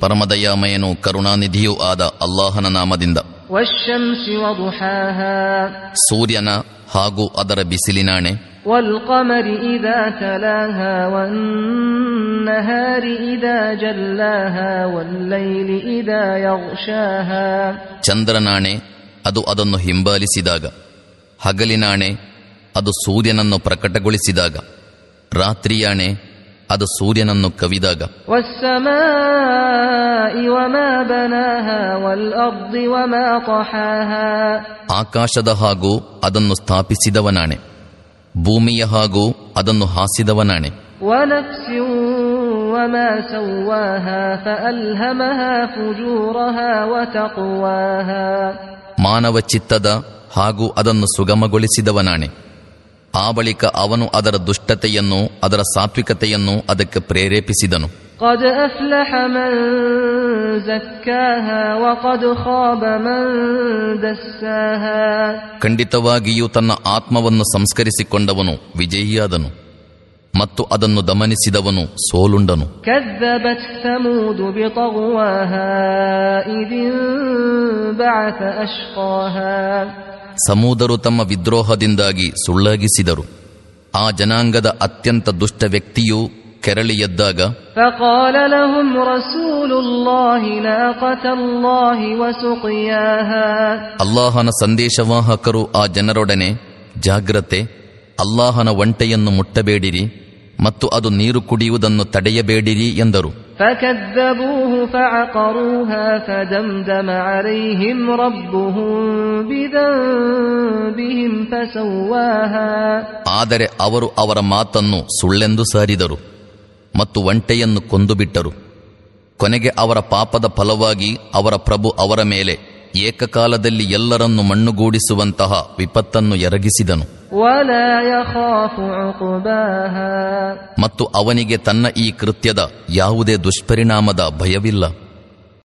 ಪರಮದಯಾಮಯನು ಕರುಣಾನಿಧಿಯೂ ಆದ ಅಲ್ಲಾಹನ ನಾಮದಿಂದ. ಸೂರ್ಯನ ಹಾಗೂ ಅದರ ಬಿಸಿಲಿನಾಣೆ. ಚಂದ್ರನಾಣೆ ಅದು ಅದನ್ನು ಹಿಂಬಾಲಿಸಿದಾಗ. ಹಗಲಿನಾಣೆ ಅದು ಸೂರ್ಯನನ್ನು ಪ್ರಕಟಗೊಳಿಸಿದಾಗ. ರಾತ್ರಿಯಾಣೆ ಅದು ಸೂರ್ಯನನ್ನು ಕವಿದಾಗ. ಆಕಾಶದ ಹಾಗೂ ಅದನ್ನು ಸ್ಥಾಪಿಸಿದವನಾಣೆ. ಭೂಮಿಯ ಹಾಗೂ ಅದನ್ನು ಹಾಸಿದವನಾಣೆ. ಮಾನವ ಚಿತ್ತದ ಹಾಗೂ ಅದನ್ನು ಸುಗಮಗೊಳಿಸಿದವನಾಣೆ. ಆ ಬಳಿಕ ಅವನು ಅದರ ದುಷ್ಟತೆಯನ್ನು ಅದರ ಸಾತ್ವಿಕತೆಯನ್ನು ಅದಕ್ಕೆ ಪ್ರೇರೇಪಿಸಿದನು. ಖಂಡಿತವಾಗಿಯೂ ತನ್ನ ಆತ್ಮವನ್ನು ಸಂಸ್ಕರಿಸಿಕೊಂಡವನು ವಿಜಯಿಯಾದನು ಮತ್ತು ಅದನ್ನು ದಮನಿಸಿದವನು ಸೋಲುಂಡನು. ಕೆದ್ದ ಸಮೂದರು ತಮ್ಮ ವಿದ್ರೋಹದಿಂದಾಗಿ ಸುಳ್ಳಾಗಿಸಿದರು. ಆ ಜನಾಂಗದ ಅತ್ಯಂತ ದುಷ್ಟ ವ್ಯಕ್ತಿಯು ಕೆರಳಿ ಎದ್ದಾಗ ಅಲ್ಲಾಹನ ಸಂದೇಶವಾಹಕರು ಆ ಜನರೊಡನೆ ಜಾಗ್ರತೆ ಅಲ್ಲಾಹನ ಒಂಟೆಯನ್ನು ಮುಟ್ಟಬೇಡಿರಿ. ಮತ್ತು ಅದು ನೀರು ಕುಡಿಯುವುದನ್ನು ತಡೆಯಬೇಡಿರಿ ಎಂದರು. ಆದರೆ ಅವರು ಅವರ ಮಾತನ್ನು ಸುಳ್ಳೆಂದು ಸಾರಿದರು ಮತ್ತು ಒಂಟೆಯನ್ನು ಕೊಂದುಬಿಟ್ಟರು. ಕೊನೆಗೆ ಅವರ ಪಾಪದ ಫಲವಾಗಿ ಅವರ ಪ್ರಭು ಅವರ ಮೇಲೆ ಏಕಕಾಲದಲ್ಲಿ ಎಲ್ಲರನ್ನು ಮಣ್ಣುಗೂಡಿಸುವಂತಹ ವಿಪತ್ತನ್ನು ಎರಗಿಸಿದನು. ಮತ್ತು ಅವನಿಗೆ ತನ್ನ ಈ ಕೃತ್ಯದ ಯಾವುದೇ ದುಷ್ಪರಿಣಾಮದ ಭಯವಿಲ್ಲ.